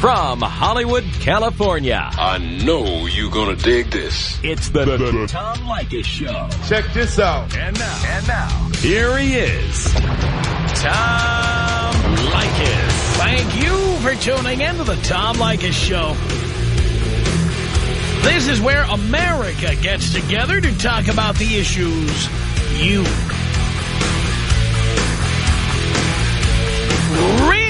From Hollywood, California. I know you're gonna dig this. It's the, the, the Tom Leykis Show. Check this out. And now, and now, here he is, Tom Leykis. Thank you for tuning in to the Tom Leykis Show. This is where America gets together to talk about the issues you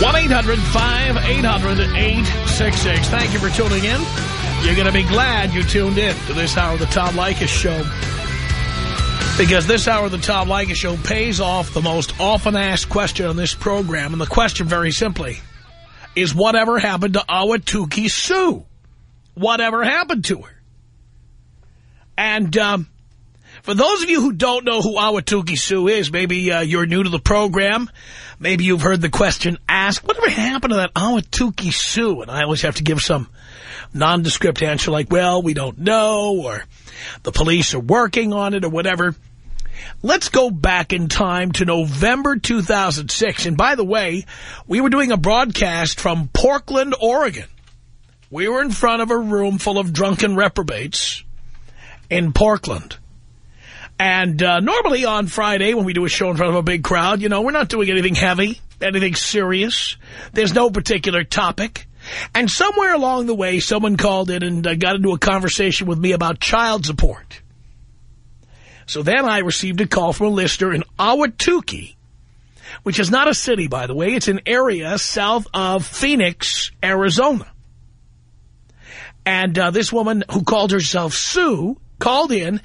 1-800-5800-866. Thank you for tuning in. You're going to be glad you tuned in to this hour of the Tom Leykis Show. Because this hour of the Tom Leykis Show pays off the most often asked question on this program. And the question, very simply, is whatever happened to Ahwatukee Sue? Whatever happened to her? And um, for those of you who don't know who Ahwatukee Sue is, maybe uh, you're new to the program, maybe you've heard the question asked, whatever happened to that Ahwatukee Sue? And I always have to give some nondescript answer like, well, we don't know, or the police are working on it, or whatever. Let's go back in time to November 2006. And by the way, we were doing a broadcast from Portland, Oregon. We were in front of a room full of drunken reprobates in Portland. And uh, normally on Friday when we do a show in front of a big crowd, you know, we're not doing anything heavy, anything serious. There's no particular topic. And somewhere along the way, someone called in and uh, got into a conversation with me about child support. So then I received a call from a listener in Ahwatukee, which is not a city, by the way. It's an area south of Phoenix, Arizona. And uh, this woman who called herself Sue called in,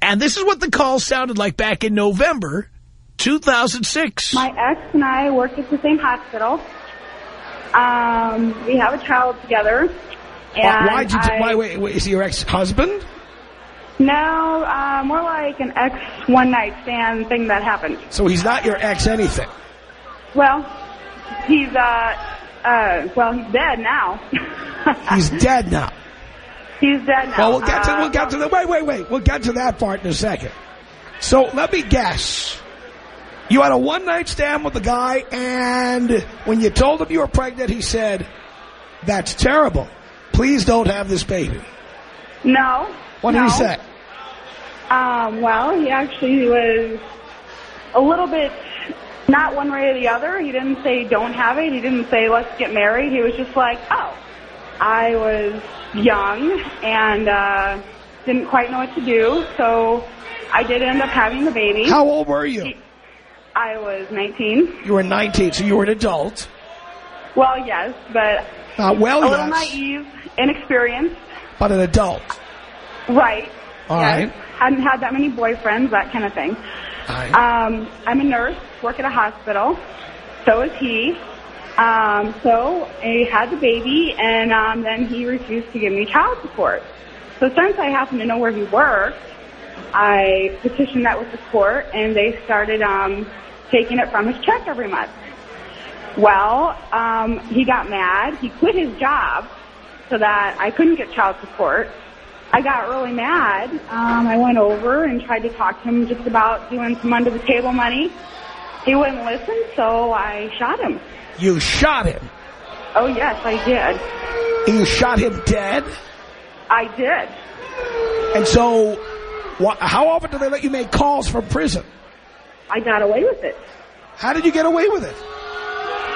and this is what the call sounded like back in November 2006. My ex and I work at the same hospital. Um, we have a child together. And why did you? I, why, wait, wait, is he your ex-husband? No, uh, more like an ex one-night stand thing that happened. So he's not your ex anything. Well, he's, uh, uh, well, he's dead now. He's dead now. He's dead now. Well, we'll get to Uh, we'll get to the wait, wait, wait. We'll get to that part in a second. So let me guess. You had a one night stand with the guy, and when you told him you were pregnant, he said, "That's terrible. Please don't have this baby." No. What did no. he say? Um, well, he actually was a little bit not one way or the other. He didn't say don't have it. He didn't say let's get married. He was just like, oh, I was young and uh, didn't quite know what to do, so I did end up having the baby. How old were you? I was 19. You were 19, so you were an adult. Well, yes, but Uh, well, a little naive, inexperienced. but an adult. Right. All yes. right. Hadn't had that many boyfriends, that kind of thing. Right. Um, I'm a nurse, work at a hospital. So is he. Um, so I had the baby, and um, then he refused to give me child support. So since I happen to know where he worked, I petitioned that with the court, and they started um, taking it from his check every month. Well, um, he got mad. He quit his job so that I couldn't get child support. I got really mad. Um, I went over and tried to talk to him just about doing some under the table money. He wouldn't listen, so I shot him. You shot him. Oh yes, I did. You shot him dead. I did. And so, wha how often do they let you make calls from prison? I got away with it. How did you get away with it?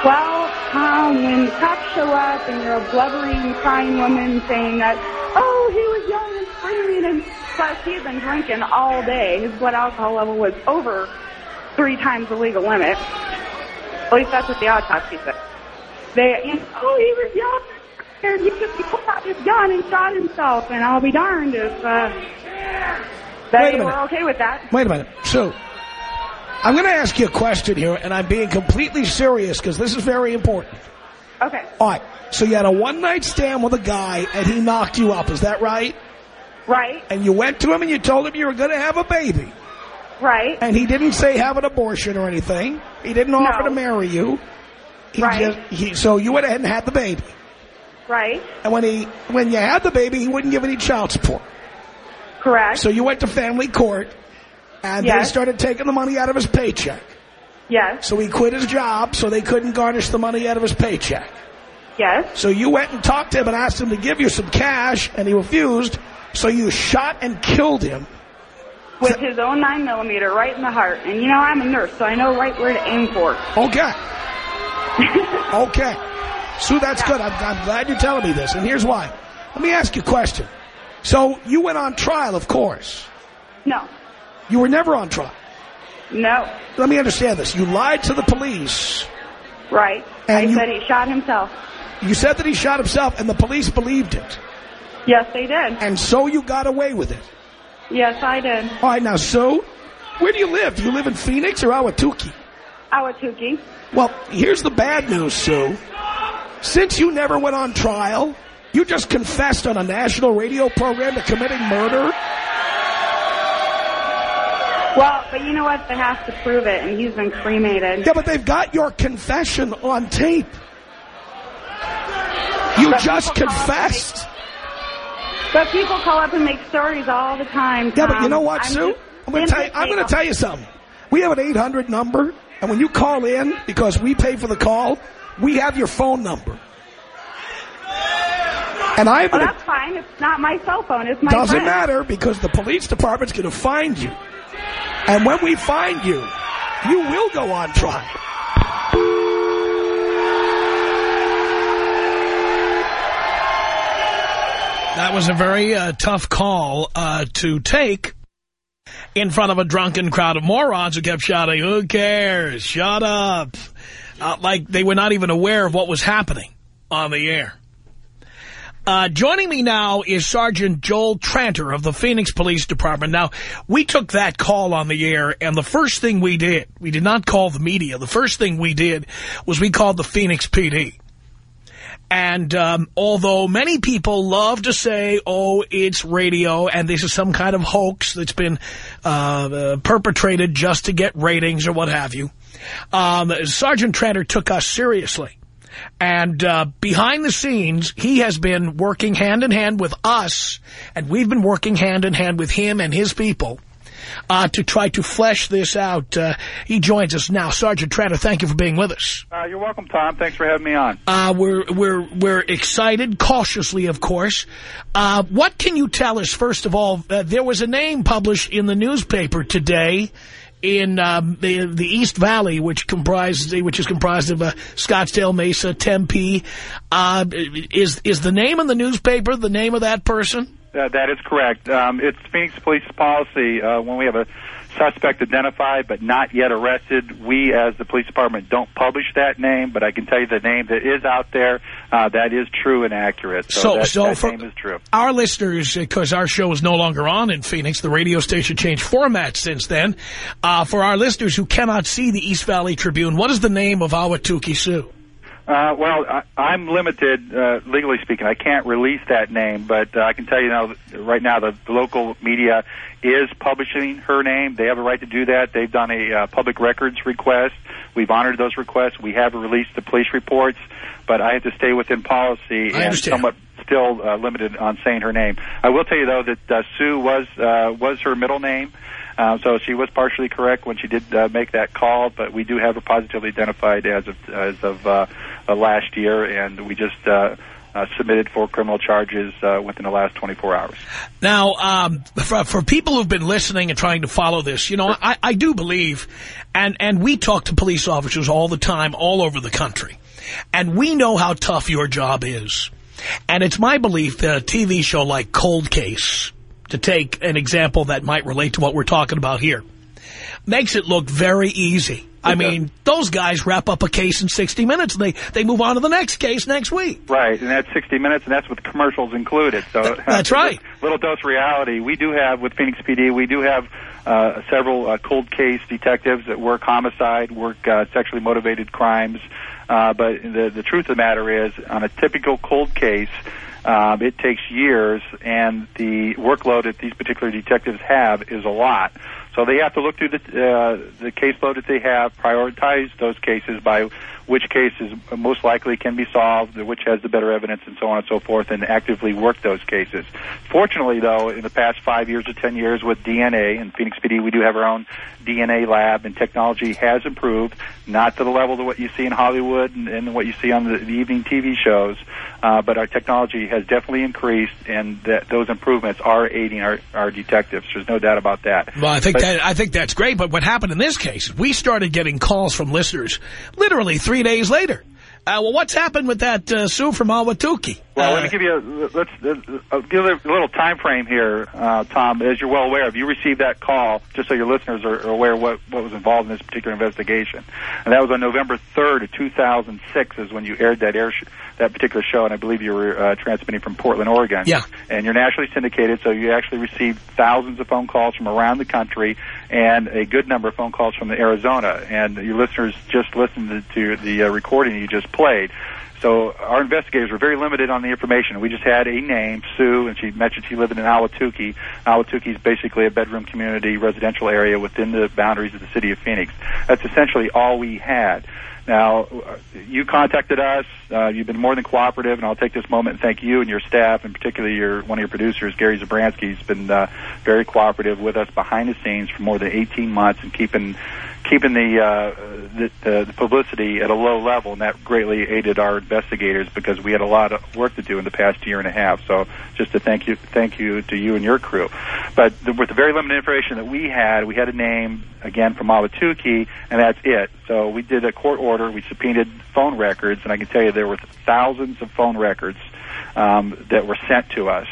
Well, um, when the cops show up and you're a blubbering, crying woman saying that, oh, he was young and screaming, and plus he had been drinking all day. His blood alcohol level was over three times the legal limit. At least that's what the autopsy said. They, you know, oh, he was young. And he just he pulled out his gun and shot himself, and I'll be darned if uh, they were okay with that. Wait a minute. So, I'm going to ask you a question here, and I'm being completely serious because this is very important. Okay. All right. So you had a one-night stand with a guy, and he knocked you up. Is that right? Right, And you went to him and you told him you were going to have a baby. Right, And he didn't say have an abortion or anything. He didn't offer No. to marry you. He Right. just- he, so you went ahead and had the baby. right, And when he when you had the baby, he wouldn't give any child support. correct, So you went to family court, and they started taking the money out of his paycheck. yes, So he quit his job so they couldn't garnish the money out of his paycheck. yes, So you went and talked to him and asked him to give you some cash, and he refused. So you shot and killed him. With his own 9 millimeter right in the heart. And you know, I'm a nurse, so I know right where to aim for. Okay. okay. Sue, that's good. I'm, I'm glad you're telling me this, and here's why. Let me ask you a question. So you went on trial, of course. No, You were never on trial. no, Let me understand this. You lied to the police. right. And I you- said he shot himself. You said that he shot himself, and the police believed it. Yes, they did. And so you got away with it. Yes, I did. All right, now, Sue, where do you live? Do you live in Phoenix or Ahwatukee? Ahwatukee. Well, here's the bad news, Sue. Since you never went on trial, you just confessed on a national radio program to committing murder. Well, but you know what? They have to prove it, and he's been cremated. Yeah, but they've got your confession on tape. You But just confessed. But people call up and make stories all the time. Yeah, but you know what, I'm Sue? I'm going to tell you. I'm going to tell you something. We have an 800 number, and when you call in, because we pay for the call, we have your phone number. And I'm Well, that's fine. It's not my cell phone. It's my Doesn't friend. matter because the police department's going to find you. And when we find you, you will go on trial. That was a very uh, tough call uh, to take in front of a drunken crowd of morons who kept shouting, who cares, shut up. Uh, like they were not even aware of what was happening on the air. Uh, joining me now is Sergeant Joel Tranter of the Phoenix Police Department. Now, we took that call on the air, and the first thing we did, we did not call the media. The first thing we did was we called the Phoenix PD. And um, although many people love to say, oh, it's radio, and this is some kind of hoax that's been uh, uh, perpetrated just to get ratings or what have you, um, Sergeant Tranter took us seriously. And uh, behind the scenes, he has been working hand in hand with us, and we've been working hand in hand with him and his people uh, to try to flesh this out. Uh, he joins us now. Sergeant Tranter, thank you for being with us. Uh, you're welcome, Tom. Thanks for having me on. Uh, we're we're we're excited, cautiously, of course. Uh, what can you tell us? First of all, uh, there was a name published in the newspaper today in um, the the East Valley, which comprises which is comprised of uh, Scottsdale, Mesa, Tempe. Uh, is is the name in the newspaper the name of that person? Uh, that is correct. Um, it's Phoenix Police policy uh, when we have a suspect identified but not yet arrested. We, as the police department, don't publish that name, but I can tell you the name that is out there. Uh, that is true and accurate. So, So- that, so that for- name is true. Our listeners, because our show is no longer on in Phoenix, the radio station changed format since then. Uh, for our listeners who cannot see the East Valley Tribune, what is the name of Ahwatukee Sue? Uh, well, I, I'm limited, uh, legally speaking. I can't release that name, but uh, I can tell you now, right now, the, the local media is publishing her name. They have a right to do that. They've done a uh, public records request. We've honored those requests. We have released the police reports, but I have to stay within policy I and understand. somewhat still uh, limited on saying her name. I will tell you though that uh, Sue was uh, was her middle name. Uh, so she was partially correct when she did uh, make that call, but we do have her positively identified as of as of uh, uh, last year, and we just uh, uh, submitted for criminal charges uh, within the last 24 hours. Now, um, for, for people who've been listening and trying to follow this, you know, I, I do believe, and, and we talk to police officers all the time, all over the country, and we know how tough your job is. And it's my belief that a TV show like Cold Case, to take an example that might relate to what we're talking about here, makes it look very easy. I mean, those guys wrap up a case in 60 minutes. And they, they move on to the next case next week. Right, and that's 60 minutes, and that's with commercials included. So That's right. Little dose reality. We do have with Phoenix PD. We do have uh, several uh, cold case detectives that work homicide, work uh, sexually motivated crimes. Uh, but the the truth of the matter is, on a typical cold case, um, it takes years, and the workload that these particular detectives have is a lot. So they have to look through the uh, the caseload that they have, prioritize those cases by which case is most likely can be solved, which has the better evidence, and so on and so forth, and actively work those cases. Fortunately, though, in the past five years or ten years with DNA in Phoenix PD, we do have our own DNA lab, and technology has improved, not to the level of what you see in Hollywood and, and what you see on the, the evening TV shows, uh, but our technology has definitely increased, and that those improvements are aiding our, our detectives. There's no doubt about that. Well, I think But- that I think that's great. But what happened in this case, we started getting calls from listeners literally three days later. Uh, well, what's happened with that uh, Sue from Ahwatukee? Well, Uh, let me give you a, let's uh, uh, give a little time frame here, uh, Tom. As you're well aware of, you received that call just so your listeners are, are aware what what was involved in this particular investigation, and that was on November 3rd of 2006 is when you aired that air sh- that particular show, and I believe you were uh, transmitting from Portland, Oregon. Yeah. And you're nationally syndicated, so you actually received thousands of phone calls from around the country and a good number of phone calls from the Arizona. And your listeners just listened to the uh, recording you just played. So our investigators were very limited on the information. We just had a name, Sue, and she mentioned she lived in Ahwatukee. Ahwatukee is basically a bedroom community residential area within the boundaries of the city of Phoenix. That's essentially all we had. Now, you contacted us. Uh, you've been more than cooperative, and I'll take this moment and thank you and your staff, and particularly your one of your producers, Gary Zabransky, has been uh, very cooperative with us behind the scenes for more than 18 months and keeping keeping the, uh, the, the the publicity at a low level, and that greatly aided our investigators because we had a lot of work to do in the past year and a half. So, just to thank you, thank you to you and your crew. But the, with the very limited information that we had, we had a name again from Ahwatukee, and that's it. So we did a court order. We subpoenaed phone records, and I can tell you there were thousands of phone records um, that were sent to us.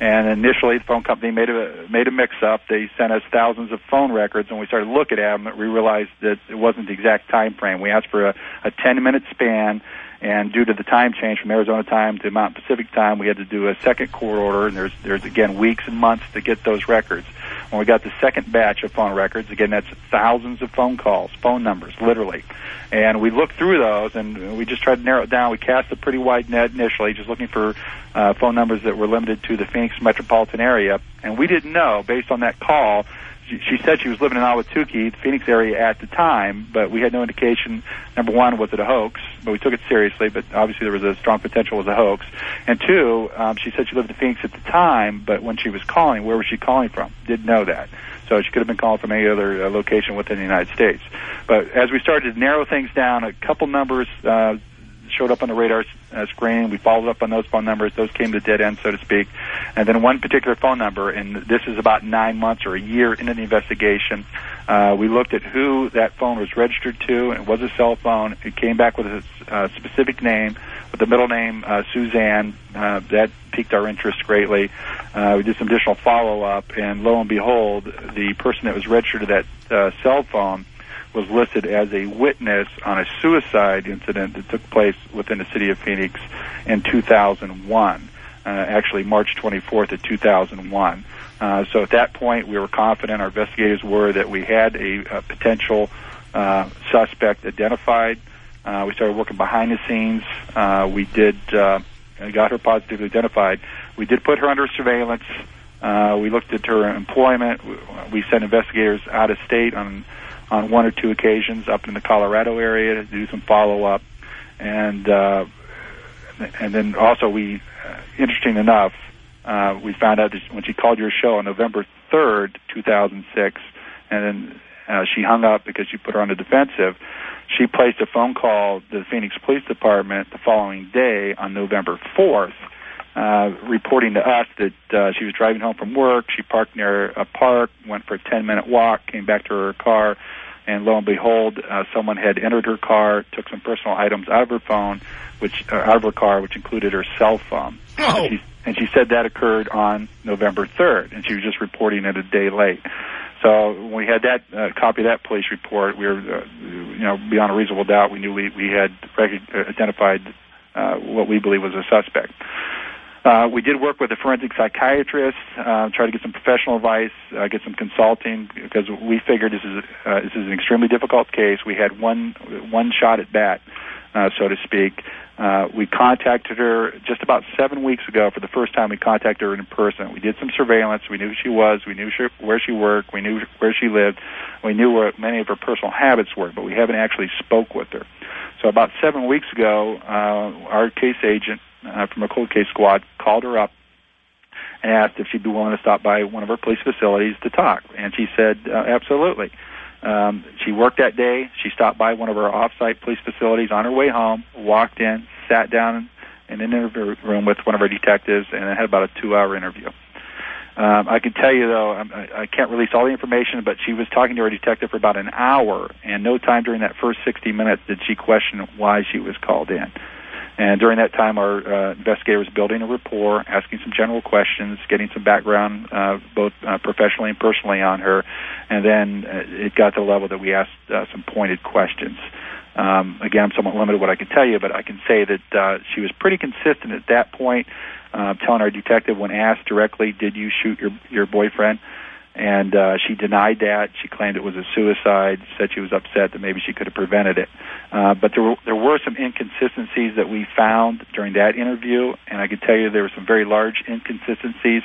And initially, the phone company made a made a mix-up. They sent us thousands of phone records, and we started looking at them. We realized that it wasn't the exact time frame. We asked for a, a 10-minute span, and due to the time change from Arizona time to Mountain Pacific time, we had to do a second court order. And there's there's again weeks and months to get those records. When we got the second batch of phone records, again that's thousands of phone calls, phone numbers, literally. And we looked through those, and we just tried to narrow it down. We cast a pretty wide net initially, just looking for uh, phone numbers that were limited to the Phoenix metropolitan area. And we didn't know, based on that call, she, said she was living in Ahwatukee, the Phoenix area at the time, but we had no indication. Number one, was it a hoax? But we took it seriously, but obviously there was a strong potential it was a hoax. And two, um, she said she lived in Phoenix at the time, but when she was calling, where was she calling from? Didn't know that. So she could have been calling from any other uh, location within the United States. But as we started to narrow things down, a couple numbers uh, showed up on the radar uh, screen. We followed up on those phone numbers. Those came to dead end, so to speak. And then one particular phone number, and this is about nine months or a year into the investigation, uh, we looked at who that phone was registered to, and it was a cell phone. It came back with a uh, specific name, with the middle name uh, Suzanne. Uh, that piqued our interest greatly. Uh, we did some additional follow-up, and lo and behold, the person that was registered to that uh, cell phone was listed as a witness on a suicide incident that took place within the city of Phoenix in 2001, uh, actually March 24th of 2001. Uh, so at that point, we were confident, our investigators were, that we had a, a potential uh, suspect identified. Uh, we started working behind the scenes. Uh, we did uh, got her positively identified. We did put her under surveillance. Uh, we looked at her employment. We sent investigators out of state on on one or two occasions up in the Colorado area to do some follow up, and uh, and then also we, uh, interesting enough, uh, we found out that when she called your show on November third, two thousand six, and then uh, she hung up because you put her on the defensive. She placed a phone call to the Phoenix Police Department the following day on November fourth. Uh, reporting to us that uh, she was driving home from work. She parked near a park, went for a 10 minute walk, came back to her car, and lo and behold, uh, someone had entered her car, took some personal items out of her phone, which uh, out of her car, which included her cell phone. Oh. And, she, and she said that occurred on November 3rd, and she was just reporting it a day late. So when we had that uh, copy of that police report, we were, uh, you know, beyond a reasonable doubt, we knew we we had rec- uh, identified uh, what we believe was a suspect. Uh, we did work with a forensic psychiatrist, uh, try to get some professional advice, uh, get some consulting, because we figured this is uh, this is an extremely difficult case. We had one one shot at bat, uh, so to speak. Uh, we contacted her just about seven weeks ago for the first time. We contacted her in person. We did some surveillance. We knew who she was. We knew she, where she worked. We knew where she lived. We knew what many of her personal habits were, but we haven't actually spoke with her. So about seven weeks ago, uh, our case agent uh, from a cold case squad called her up and asked if she'd be willing to stop by one of our police facilities to talk, and she said uh, absolutely. Um, she worked that day. She stopped by one of our off-site police facilities on her way home, walked in, sat down in an interview room with one of our detectives, and had about a two-hour interview. Um, I can tell you though, I, I can't release all the information, but she was talking to our detective for about an hour, and no time during that first 60 minutes did she question why she was called in. And during that time, our uh, investigator was building a rapport, asking some general questions, getting some background, uh, both uh, professionally and personally, on her. And then uh, it got to the level that we asked uh, some pointed questions. Um, again, I'm somewhat limited what I can tell you, but I can say that uh, she was pretty consistent at that point, telling our detective when asked directly, "Did you shoot your your boyfriend?" And uh, she denied that. She claimed it was a suicide. Said she was upset that maybe she could have prevented it. Uh, but there were, there were some inconsistencies that we found during that interview, and I can tell you there were some very large inconsistencies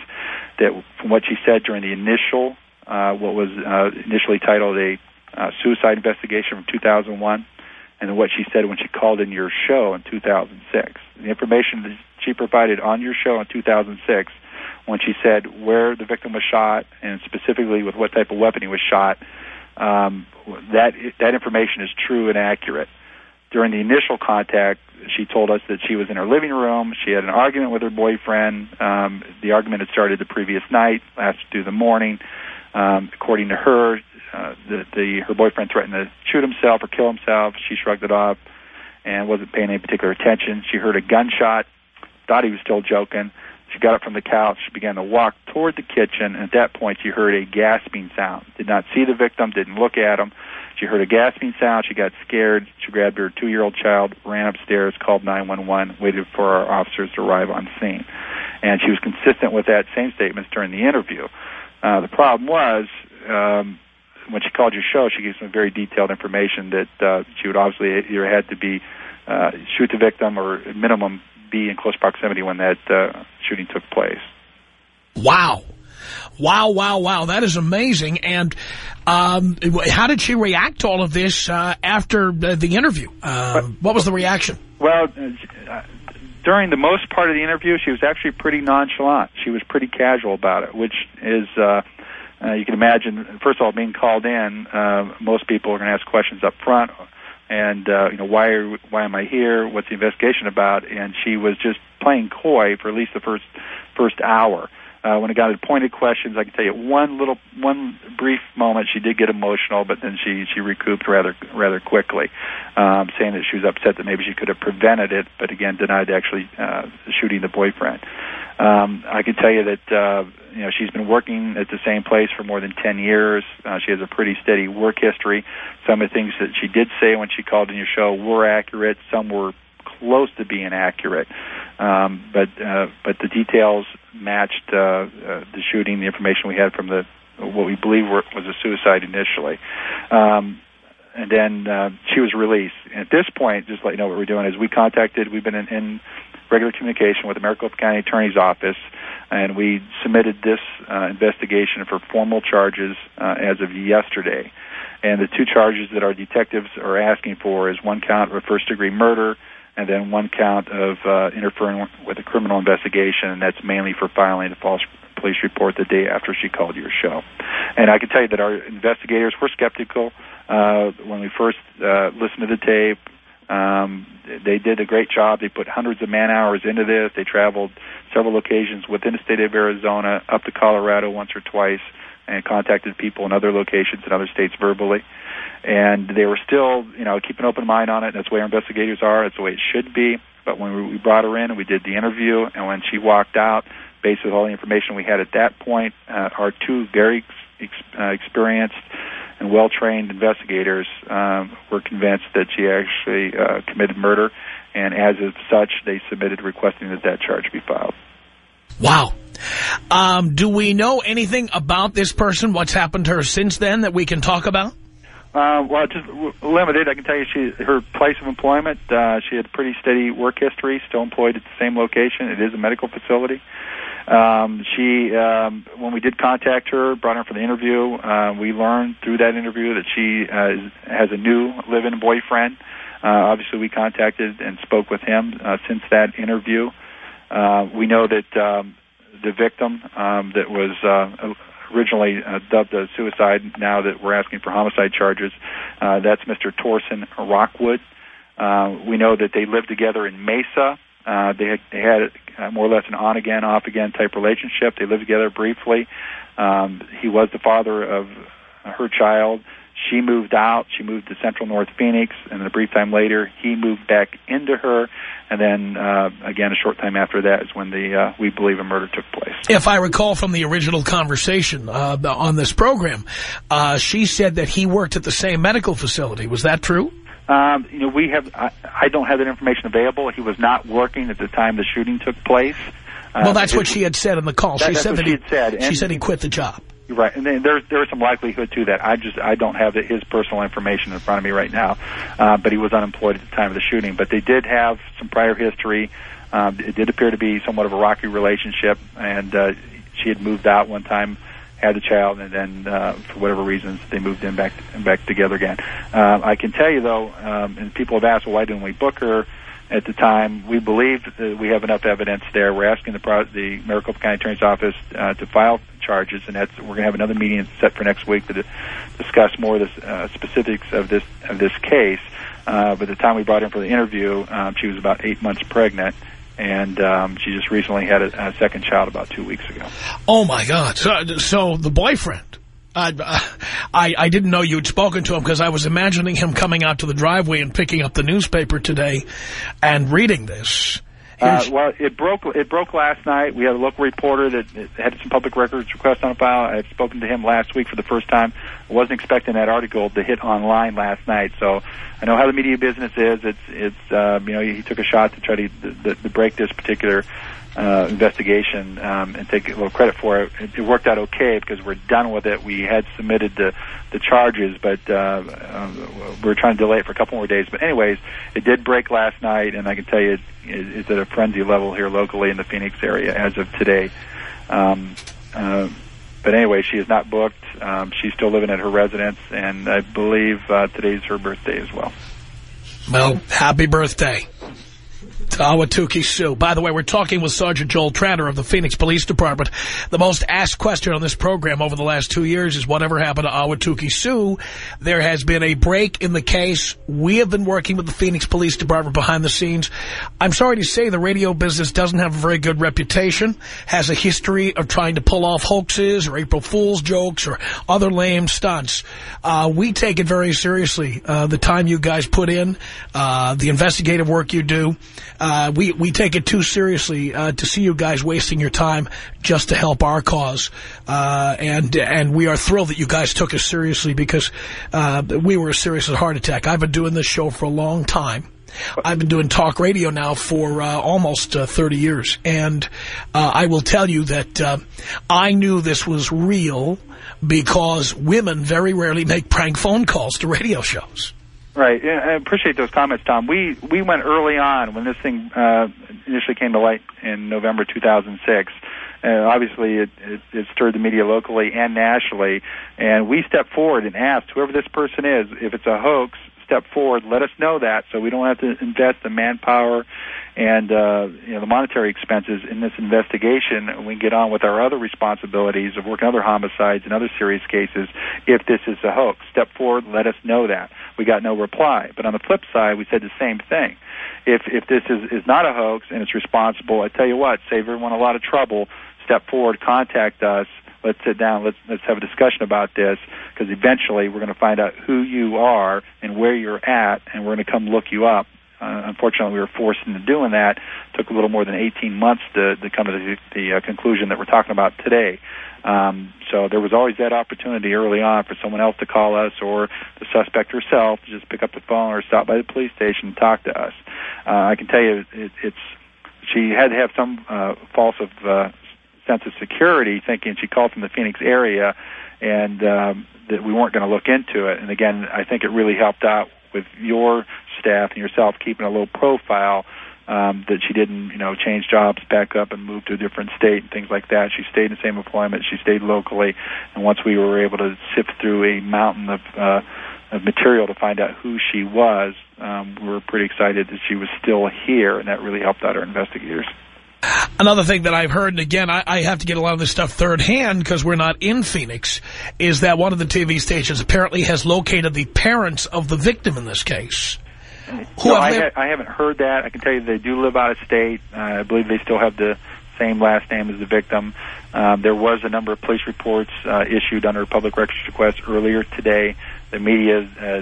that from what she said during the initial, uh, what was uh, initially titled a uh, suicide investigation from 2001, and what she said when she called in your show in 2006. The information that she provided on your show in 2006 when she said where the victim was shot and specifically with what type of weapon he was shot. Um, that that information is true and accurate. During the initial contact, she told us that she was in her living room. She had an argument with her boyfriend. Um, the argument had started the previous night, lasted through the morning. Um, according to her, uh, the, the her boyfriend threatened to shoot himself or kill himself. She shrugged it off and wasn't paying any particular attention. She heard a gunshot, thought he was still joking. She got up from the couch, she began to walk toward the kitchen, and at that point she heard a gasping sound. Did not see the victim, didn't look at him. She heard a gasping sound. She got scared. She grabbed her two-year-old child, ran upstairs, called 911, waited for our officers to arrive on scene. And she was consistent with that same statements during the interview. Uh, the problem was, um, when she called your show, she gave some very detailed information that uh, she would obviously either had to be uh, shoot the victim or minimum be in close proximity when that uh, shooting took place. Wow. Wow, wow, wow. That is amazing. And um, how did she react to all of this uh, after the interview? Uh, what was the reaction? Well, uh, during the most part of the interview, she was actually pretty nonchalant. She was pretty casual about it, which is, uh, uh, you can imagine, first of all, being called in, uh, most people are going to ask questions up front and uh, you know why are, why am I here? What's the investigation about? And she was just playing coy for at least the first first hour. Uh, when it got to pointed questions, I can tell you one little one brief moment she did get emotional, but then she she recouped rather rather quickly, um, saying that she was upset that maybe she could have prevented it, but again denied actually uh, shooting the boyfriend. Um, I can tell you that uh, you know she's been working at the same place for more than ten years. Uh, she has a pretty steady work history. Some of the things that she did say when she called in your show were accurate. Some were close to being accurate, um, but uh, but the details matched uh, uh, the shooting. The information we had from the what we believe were, was a suicide initially. Um, and then uh, she was released. And at this point, just to let you know what we're doing is we contacted. We've been in, in regular communication with the Maricopa County Attorney's Office, and we submitted this uh, investigation for formal charges uh, as of yesterday. And the two charges that our detectives are asking for is one count of first degree murder and then one count of uh, interfering with a criminal investigation, and that's mainly for filing a false police report the day after she called your show. And I can tell you that our investigators were skeptical uh, when we first uh, listened to the tape. Um, they did a great job. They put hundreds of man hours into this. They traveled several locations within the state of Arizona, up to Colorado once or twice, and contacted people in other locations in other states verbally. And they were still, you know, keep an open mind on it. That's the way our investigators are. That's the way it should be. But when we brought her in and we did the interview, and when she walked out, based with all the information we had at that point, uh, our two very ex- uh, experienced and well-trained investigators um, were convinced that she actually uh, committed murder, and as of such, they submitted requesting that that charge be filed. Wow. Um, do we know anything about this person, what's happened to her since then that we can talk about? Uh, well, just limited. I can tell you, she her place of employment. Uh, she had a pretty steady work history. Still employed at the same location. It is a medical facility. Um, she, um, when we did contact her, brought her for the interview. Uh, we learned through that interview that she uh, has a new live-in boyfriend. Uh, obviously, we contacted and spoke with him uh, since that interview. Uh, we know that um, the victim um, that was uh, originally uh, dubbed a suicide, now that we're asking for homicide charges, uh, that's Mr. Torson Rockwood. Uh, we know that they lived together in Mesa. Uh, they had, they had uh, more or less an on again, off again type relationship. They lived together briefly. Um, he was the father of her child. She moved out. She moved to Central North Phoenix, and a brief time later, he moved back into her. And then, uh, again, a short time after that is when the uh, we believe a murder took place. If I recall from the original conversation uh, on this program, uh, she said that he worked at the same medical facility. Was that true? Um, you know, we have. I, I don't have that information available. He was not working at the time the shooting took place. Uh, well, that's what she had said in the call. That, she said that he, she had said. she said he quit the job. Right, and then there's there's some likelihood to that. I just I don't have the, his personal information in front of me right now, uh, but he was unemployed at the time of the shooting. But they did have some prior history. Um, it did appear to be somewhat of a rocky relationship, and uh, she had moved out one time, had the child, and then uh, for whatever reasons they moved in back back together again. Uh, I can tell you though, um, and people have asked, well, why didn't we book her? at the time. We believe that we have enough evidence there. We're asking the, the Maricopa County Attorney's Office uh, to file charges, and that's we're going to have another meeting set for next week to discuss more of the uh, specifics of this of this case. Uh, by the time we brought in for the interview, um, she was about eight months pregnant. And um, she just recently had a, a second child about two weeks ago. Oh, my God. So, so the boyfriend I, I, I didn't know you'd spoken to him because I was imagining him coming out to the driveway and picking up the newspaper today and reading this. Uh, well, it broke. It broke last night. We had a local reporter that had some public records request on file. I had spoken to him last week for the first time. I wasn't expecting that article to hit online last night. So I know how the media business is. It's it's uh, you know he took a shot to try to, to, to break this particular uh, investigation um, and take a little credit for it. it. It worked out okay because we're done with it. We had submitted the the charges, but uh, uh, we are trying to delay it for a couple more days. But anyways, it did break last night, and I can tell you it, it's at a frenzy level here locally in the Phoenix area as of today. Um, uh, but anyway, she is not booked. Um, she's still living at her residence, and I believe uh, today's her birthday as well. Well, happy birthday. Ahwatukee Sue. By the way, we're talking with Sergeant Joel Tranter of the Phoenix Police Department. The most asked question on this program over the last two years is whatever happened to Ahwatukee Sue. There has been a break in the case. We have been working with the Phoenix Police Department behind the scenes. I'm sorry to say the radio business doesn't have a very good reputation, has a history of trying to pull off hoaxes or April Fool's jokes or other lame stunts. Uh, we take it very seriously. Uh, the time you guys put in, uh, the investigative work you do, uh, we, we take it too seriously uh, to see you guys wasting your time just to help our cause. Uh, and and we are thrilled that you guys took us seriously because uh, we were as serious as heart attack. I've been doing this show for a long time. I've been doing talk radio now for uh, almost uh, 30 years. And uh, I will tell you that uh, I knew this was real because women very rarely make prank phone calls to radio shows. Right. I appreciate those comments, Tom. We we went early on when this thing uh, initially came to light in November 2006. Uh, obviously, it, it, it stirred the media locally and nationally, and we stepped forward and asked whoever this person is, if it's a hoax, step forward, let us know that, so we don't have to invest the manpower and uh, you know the monetary expenses in this investigation, we can get on with our other responsibilities of working other homicides and other serious cases. If this is a hoax, step forward, let us know that. We got no reply. But on the flip side, we said the same thing. If if this is is not a hoax and it's responsible, I tell you what, save everyone a lot of trouble. Step forward, contact us. Let's sit down. Let's let's have a discussion about this because eventually we're going to find out who you are and where you're at, and we're going to come look you up uh, unfortunately, we were forced into doing that. It took a little more than 18 months to, to come to the, the uh, conclusion that we're talking about today. Um, so there was always that opportunity early on for someone else to call us or the suspect herself to just pick up the phone or stop by the police station and talk to us. Uh, I can tell you it, it's she had to have some uh, false of uh, sense of security, thinking she called from the Phoenix area, and um, that we weren't going to look into it. And again, I think it really helped out with your staff and yourself keeping a low profile. Um, that she didn't, you know, change jobs, back up, and move to a different state and things like that. She stayed in the same employment. She stayed locally, and once we were able to sift through a mountain of uh, of material to find out who she was, um, we were pretty excited that she was still here, and that really helped out our investigators. Another thing that I've heard, and again, I, I have to get a lot of this stuff third hand because we're not in Phoenix, is that one of the TV stations apparently has located the parents of the victim in this case. no, I, ha I haven't heard that. I can tell you they do live out of state. Uh, I believe they still have the same last name as the victim. Um, there was a number of police reports uh, issued under public records request earlier today. The media uh,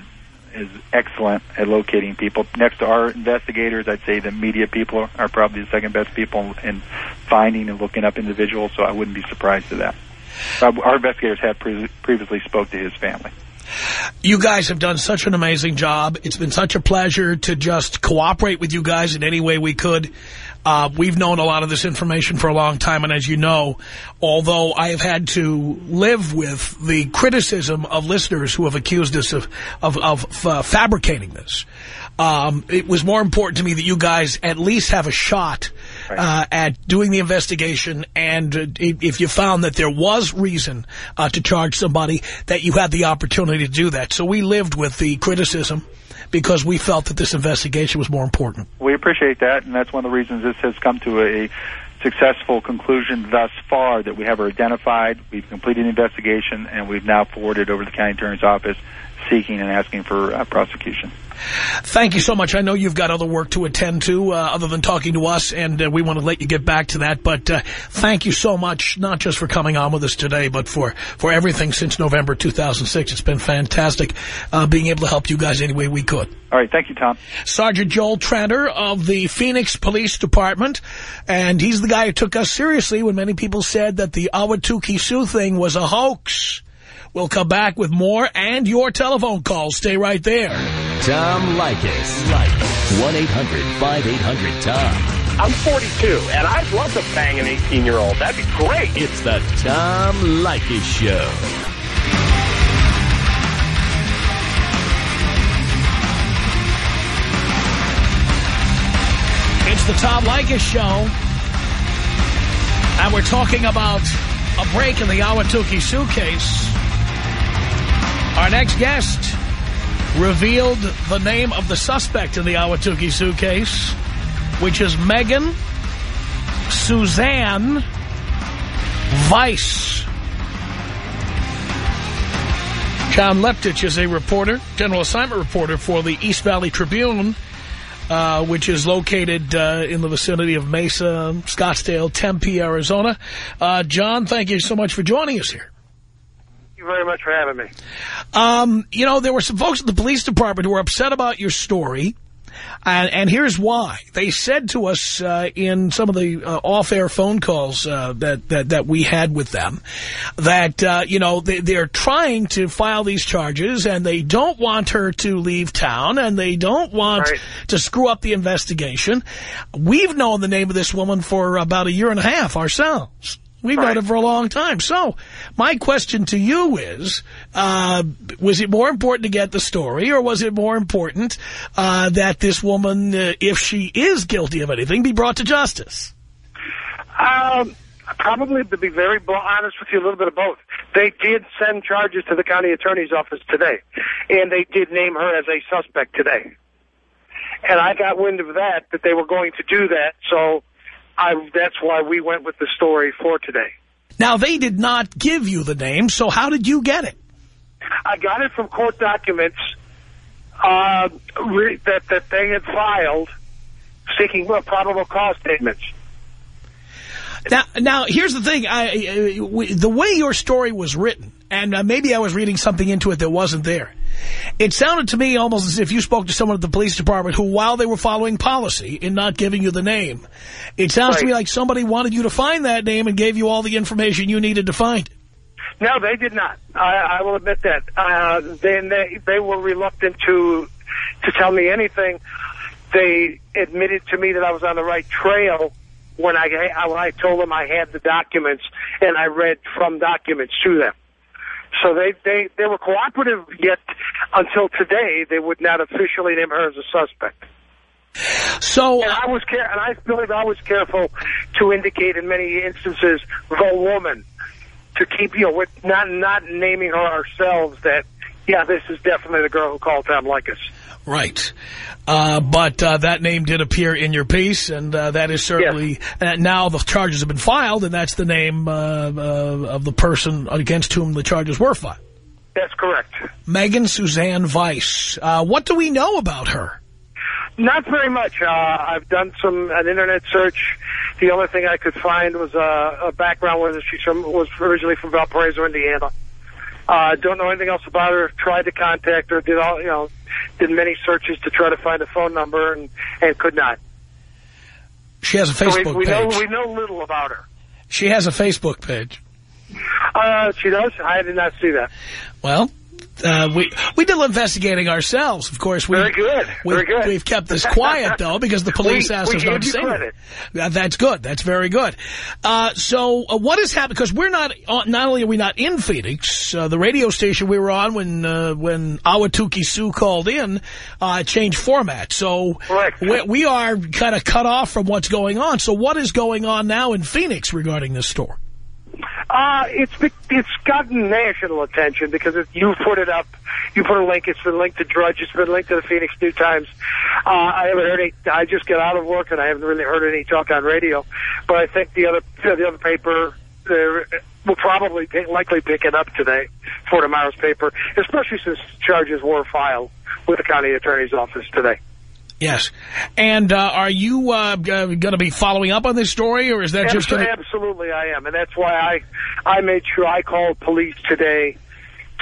is excellent at locating people. Next to our investigators, I'd say the media people are probably the second best people in finding and looking up individuals, so I wouldn't be surprised to that. Uh, our investigators have pre previously spoke to his family. You guys have done such an amazing job. It's been such a pleasure to just cooperate with you guys in any way we could. Uh, we've known a lot of this information for a long time, and as you know, although I have had to live with the criticism of listeners who have accused us of, of, of uh, fabricating this, um, it was more important to me that you guys at least have a shot uh, at doing the investigation, and uh, if you found that there was reason uh, to charge somebody, that you had the opportunity to do that. So we lived with the criticism because we felt that this investigation was more important. We appreciate that, and that's one of the reasons this has come to a successful conclusion thus far that we have her identified, we've completed the investigation, and we've now forwarded over to the county attorney's office seeking and asking for uh, prosecution. Thank you so much. I know you've got other work to attend to uh, other than talking to us, and uh, we want to let you get back to that. But uh, thank you so much, not just for coming on with us today, but for, for everything since November 2006. It's been fantastic uh, being able to help you guys any way we could. All right. Thank you, Tom. Sergeant Joel Tranter of the Phoenix Police Department, and he's the guy who took us seriously when many people said that the Ahwatukee Sue thing was a hoax. We'll come back with more and your telephone calls. Stay right there. Tom Leykis. 1-800-5800-TOM. I'm 42, and I'd love to bang an 18-year-old. That'd be great. It's the Tom Leykis Show. It's the Tom Leykis Show. And we're talking about a break in the Ahwatukee Sue case. Our next guest revealed the name of the suspect in the Ahwatukee Sue case, which is Megan Suzanne Weiss. John Leptich is a reporter, general assignment reporter for the East Valley Tribune, uh, which is located uh, in the vicinity of Mesa, Scottsdale, Tempe, Arizona. Uh, John, thank you so much for joining us here very much for having me. Um, you know, there were some folks at the police department who were upset about your story. And, and here's why. They said to us uh, in some of the uh, off-air phone calls uh, that, that, that we had with them that, uh, you know, they, they're trying to file these charges and they don't want her to leave town and they don't want right. to screw up the investigation. We've known the name of this woman for about a year and a half ourselves. We've right. known it for a long time. So my question to you is, uh, was it more important to get the story or was it more important uh, that this woman, uh, if she is guilty of anything, be brought to justice? Um, probably, to be very honest with you, a little bit of both. They did send charges to the county attorney's office today, and they did name her as a suspect today. And I got wind of that, that they were going to do that, so I, that's why we went with the story for today. Now, they did not give you the name, so how did you get it? I got it from court documents uh, that, that they had filed seeking probable cause statements. Now, now here's the thing. I, we, the way your story was written, and uh, maybe I was reading something into it that wasn't there. It sounded to me almost as if you spoke to someone at the police department who, while they were following policy in not giving you the name, it sounds right. to me like somebody wanted you to find that name and gave you all the information you needed to find it. No, they did not. I, I will admit that. Uh, then they, they were reluctant to to tell me anything. They admitted to me that I was on the right trail when I, when I told them I had the documents and I read from documents to them. So they, they, they were cooperative, yet until today, they would not officially name her as a suspect. So, And I was care, and I believe I was careful to indicate in many instances the woman to keep you know with not not naming her ourselves that yeah this is definitely the girl who called Tom Leykis. Right. Uh, but uh, that name did appear in your piece, and uh, that is certainly... Uh, now the charges have been filed, and that's the name uh, uh, of the person against whom the charges were filed. That's correct. Megan Suzanne Weiss. Uh, what do we know about her? Not very much. Uh, I've done some an internet search. The only thing I could find was uh, a background whether she was originally from Valparaiso, Indiana. Uh, don't know anything else about her. Tried to contact her. Did all you know? Did many searches to try to find a phone number and and could not. She has a So Facebook we, we page. know we know little about her. She has a Facebook page. Uh, she does. I did not see that. Well, uh, we we did investigating ourselves. Of course, we Very good. We, Very good. We've kept this quiet though because the police We- asked we us not to say anything. Uh, That's good. That's very good. Uh, so, uh, what has happened? Because we're not uh, not only are we not in Phoenix, uh, the radio station we were on when uh, when Ahwatukee Sue called in uh, changed format. So, we, we are kind of cut off from what's going on. So, what is going on now in Phoenix regarding this story? Uh, it's it's gotten national attention because it, you put it up. You put a link. It's been linked to Drudge. It's been linked to the Phoenix New Times. Uh, I haven't heard any. I just got out of work and I haven't really heard any talk on radio. But I think the other the other paper will probably likely pick it up today for tomorrow's paper, especially since charges were filed with the county attorney's office today. Yes. And uh, are you uh, going to be following up on this story, or is that just going to... Absolutely, I am, and that's why I I made sure I called police today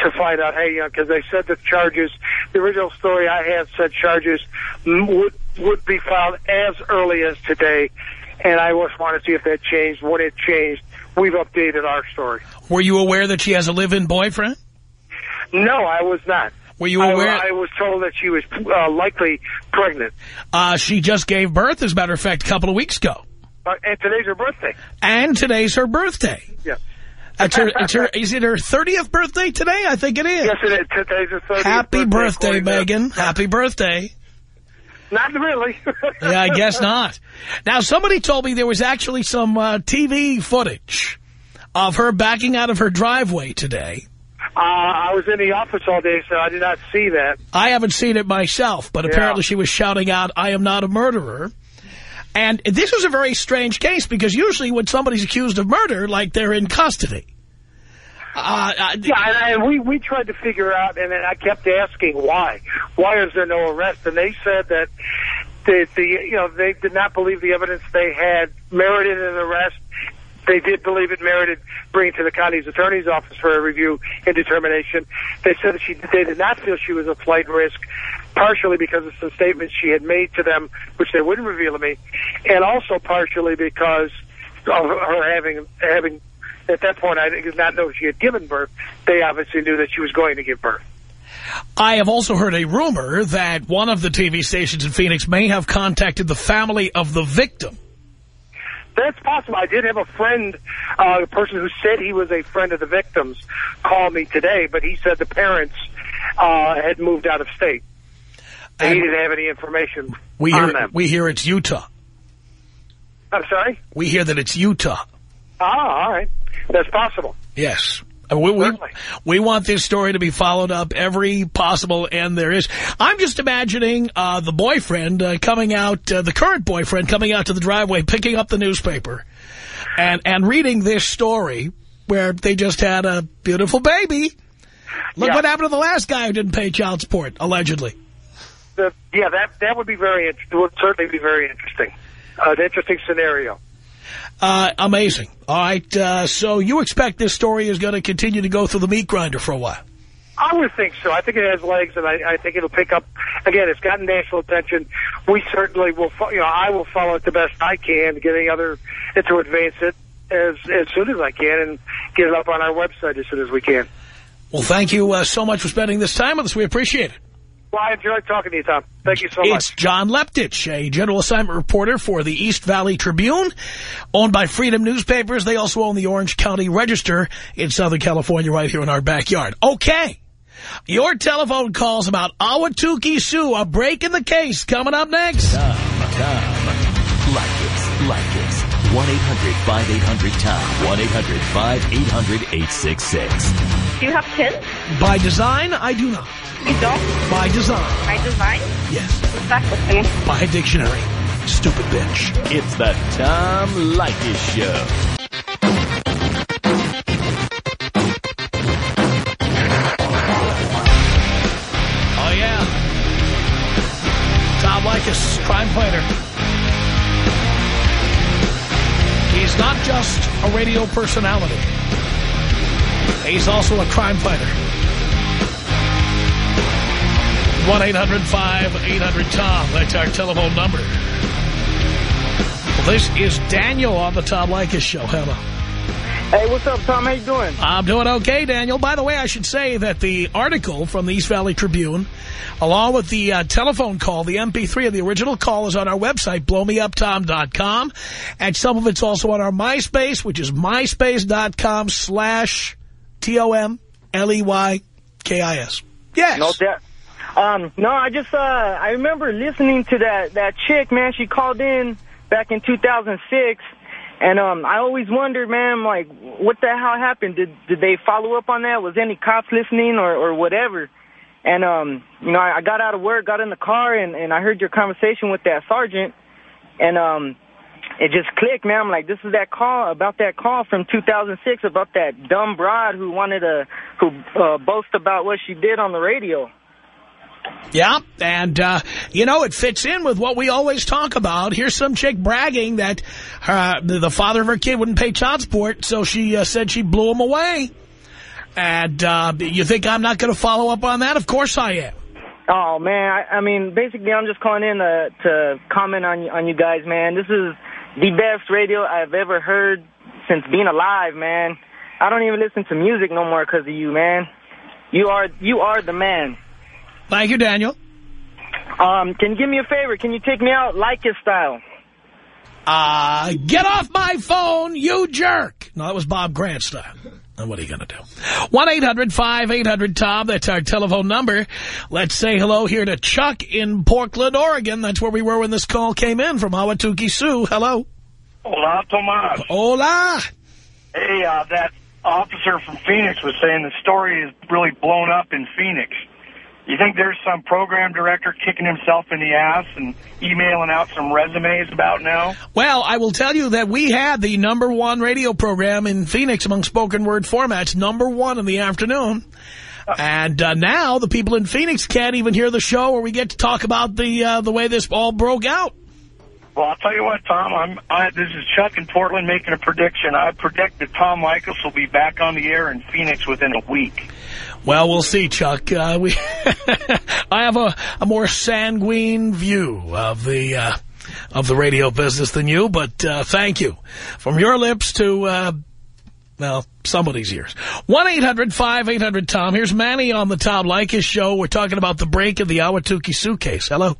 to find out. Hey, because they said the charges, the original story I had said charges would would be filed as early as today, and I just want to see if that changed. When it changed, we've updated our story. Were you aware that she has a live-in boyfriend? No, I was not. Were you aware? I was told that she was uh, likely pregnant, Uh, she just gave birth, as a matter of fact, a couple of weeks ago. uh, and today's her birthday. And today's her birthday. Yeah. It's her, it's her, is it her 30th birthday today? I think it is. Yes, it is. Today's her 30th Happy birthday, to- Megan. Happy birthday. Not really. Yeah, I guess not. Now, somebody told me there was actually some uh, TV footage of her backing out of her driveway today. Uh, I was in the office all day, so I did not see that. I haven't seen it myself, but Yeah. apparently she was shouting out, I am not a murderer. And this was a very strange case because usually when somebody's accused of murder, like they're in custody. Uh, Yeah, and, and we, we tried to figure out, and I kept asking why. Why is there no arrest? And they said that the, the you know they did not believe the evidence they had merited an arrest. They did believe it merited bringing to the county's attorney's office for a review and determination. They said that she they did not feel she was a flight risk, partially because of some statements she had made to them, which they wouldn't reveal to me, and also partially because of her having having at that point I did not know she had given birth. They obviously knew that she was going to give birth. I have also heard a rumor that one of the TV stations in Phoenix may have contacted the family of the victim. That's possible. I did have a friend, uh, a person who said he was a friend of the victims, call me today, but he said the parents uh, had moved out of state. And he didn't have any information we on hear, them. we hear it's Utah. I'm sorry? We hear that it's Utah. Ah, all right. That's possible. Yes. Uh, We, we, we want this story to be followed up every possible end there is. I'm just imagining uh, the boyfriend uh, coming out, uh, the current boyfriend coming out to the driveway, picking up the newspaper, and, and reading this story where they just had a beautiful baby. Look Yeah. what happened to the last guy who didn't pay child support, allegedly. The, yeah, that that would be very it would certainly be very interesting. Uh, an interesting scenario. Uh, amazing. All right, uh, so you expect this story is going to continue to go through the meat grinder for a while. I would think so. I think it has legs, and I, I think it'll pick up. Again, it's gotten national attention. We certainly will. You know, I will follow it the best I can, getting other to advance it as as soon as I can, and get it up on our website as soon as we can. Well, thank you uh, so much for spending this time with us. We appreciate it. I enjoyed talking to you, Tom. Thank you so much. It's John Leptich, a general assignment reporter for the East Valley Tribune, owned by Freedom Newspapers. They also own the Orange County Register in Southern California right here in our backyard. Okay. Your telephone calls about Ahwatukee Sue are breaking the case coming up next. Tom, Tom. Leykis, Leykis. 1-800-5800-TOM. 1-800-5800-866. Do you have kids? By design, I do not. You don't? By design, By design? yes. What's that supposed to mean? By dictionary. Stupid bitch. It's the Tom Leykis Show. Oh, yeah. Tom Leykis, crime fighter. He's not just a radio personality. He's also a crime fighter. 1-800-5800-TOM. That's our telephone number. Well, this is Daniel on the Tom Leykis Show. Hello. Hey, what's up, Tom? How you doing? I'm doing okay, Daniel. By the way, I should say that the article from the East Valley Tribune, along with the uh, telephone call, the MP3 of the original call is on our website, blowmeuptom.com. And some of it's also on our MySpace, which is myspace.com slash T-O-M-L-E-Y-K-I-S. Yes. No doubt. Um, no, I just, uh, I remember listening to that, that chick, man. She called in back in 2006. And, um, I always wondered, man, like, what the hell happened? Did, did they follow up on that? Was any cops listening or, or whatever? And, um, you know, I, I got out of work, got in the car, and, and I heard your conversation with that sergeant. And, um, it just clicked, man. I'm like, this is that call, about that call from 2006 about that dumb broad who wanted to, who, uh, boast about what she did on the radio. Yeah, and, uh, you know, it fits in with what we always talk about. Here's some chick bragging that uh, the the father of her kid wouldn't pay child support, so she uh, said she blew him away. And uh, you think I'm not going to follow up on that? Of course I am. Oh man, I, I mean, basically, I'm just calling in to, to comment on on you guys, man. This is the best radio I've ever heard since being alive, man. I don't even listen to music no more because of you, man. You are you are the man. Thank you, Daniel. Um, can you give me a favor? Can you take me out like his style? Uh, get off my phone, you jerk. No, that was Bob Grant style. And what are you going to do? 1-800-5800-TOM. That's our telephone number. Let's say hello here to Chuck in Portland, Oregon. That's where we were when this call came in from Ahwatukee Sue. Hello. Hola, Tomas. Hola. Hey, uh, that officer from Phoenix was saying the story is really blown up in Phoenix. You think there's some program director kicking himself in the ass and emailing out some resumes about now? Well, I will tell you that we had the number one radio program in Phoenix among spoken word formats, number one in the afternoon. And uh, now the people in Phoenix can't even hear the show where we get to talk about the uh, the way this all broke out. Well, I'll tell you what, Tom. I'm. I, this is Chuck in Portland making a prediction. I predict that Tom Michaels will be back on the air in Phoenix within a week. Well, we'll see, Chuck. Uh, we I have a, a more sanguine view of the uh, of the radio business than you, but uh, thank you. From your lips to, uh, well, somebody's ears. 1-800-5800-TOM. Here's Manny on the Tom Leykis show. We're talking about the break of the Ahwatukee Sue case. Hello.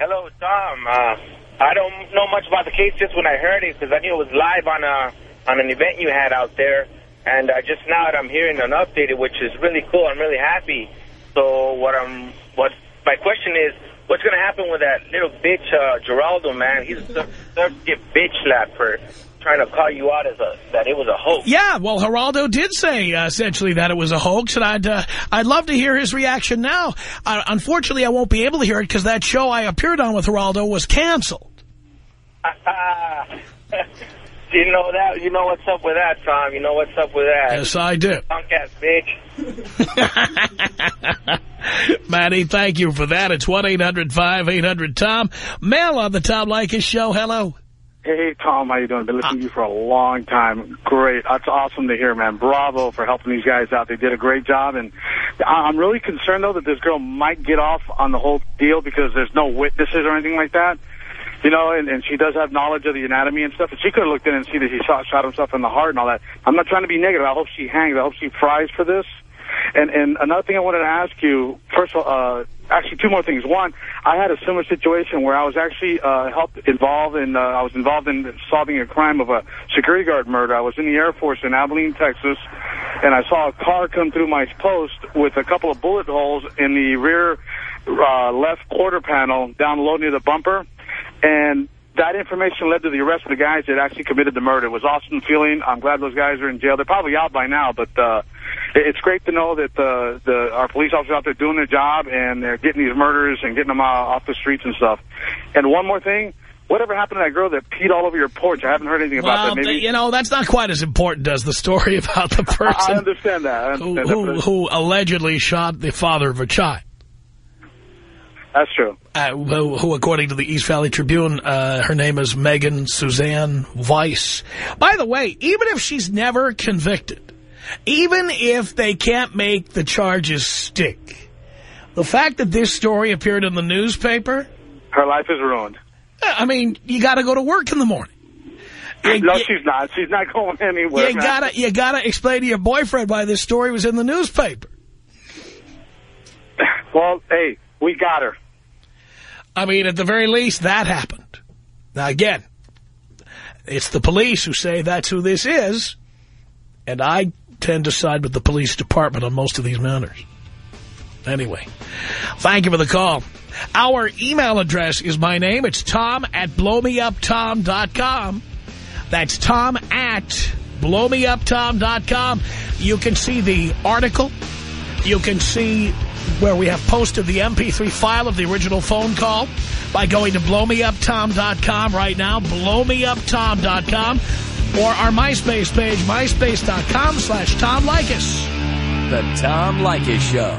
Hello, Tom. Uh, I don't know much about the case just when I heard it because I knew it was live on a on an event you had out there. And uh, just now that I'm hearing an updated, which is really cool. I'm really happy. So what I'm, what my question is, what's going to happen with that little bitch, uh, Geraldo, man? He's a get bitch slapper trying to call you out as a that it was a hoax. Yeah, well, Geraldo did say uh, essentially that it was a hoax, and I'd uh, I'd love to hear his reaction now. Uh, unfortunately, I won't be able to hear it because that show I appeared on with Geraldo was canceled. you know that. You know what's up with that, Tom. You know what's up with that. Yes, I do. Punk ass bitch. Matty, thank you for that. It's 1-800-5800-TOM. Mel on the Tom Leykis show. Hello. Hey, Tom, how you doing? Been listening to you for a long time. Great. That's awesome to hear, man. Bravo for helping these guys out. They did a great job. And I'm really concerned, though, that this girl might get off on the whole deal because there's no witnesses or anything like that. You know, and, and she does have knowledge of the anatomy and stuff. And she could have looked in and see that he shot, shot himself in the heart and all that. I'm not trying to be negative. I hope she hangs. I hope she fries for this. And and another thing I wanted to ask you, first of all, uh, actually two more things. One, I had a similar situation where I was actually uh, helped involved in uh, I was involved in solving a crime of a security guard murder. I was in the Air Force in Abilene, Texas, and I saw a car come through my post with a couple of bullet holes in the rear uh, left quarter panel down low near the bumper, and that information led to the arrest of the guys that actually committed the murder. It was awesome feeling. I'm glad those guys are in jail. They're probably out by now, but uh, it's great to know that uh, the our police officers out there doing their job and they're getting these murders and getting them uh, off the streets and stuff. And one more thing. Whatever happened to that girl that peed all over your porch? I haven't heard anything well, about that. Maybe you know, that's not quite as important as the story about the person I understand that. I understand who, that, who, who allegedly shot the father of a child. That's true. Uh, who, who, according to the East Valley Tribune, uh, her name is Megan Suzanne Weiss. By the way, even if she's never convicted, even if they can't make the charges stick, the fact that this story appeared in the newspaper... Her life is ruined. I mean, you got to go to work in the morning. You, no, she's not. She's not going anywhere. You gotta, you gotta explain to your boyfriend why this story was in the newspaper. Well, hey, we got her. I mean, at the very least, that happened. Now, again, it's the police who say that's who this is, and I tend to side with the police department on most of these matters. Anyway, thank you for the call. Our email address is my name. It's tom at blowmeuptom.com. That's tom at blowmeuptom.com. You can see the article. You can see where we have posted the MP3 file of the original phone call by going to blowmeuptom.com right now, blowmeuptom.com, or our MySpace page, myspace.com slash Tom Leykis. The Tom Leykis Show.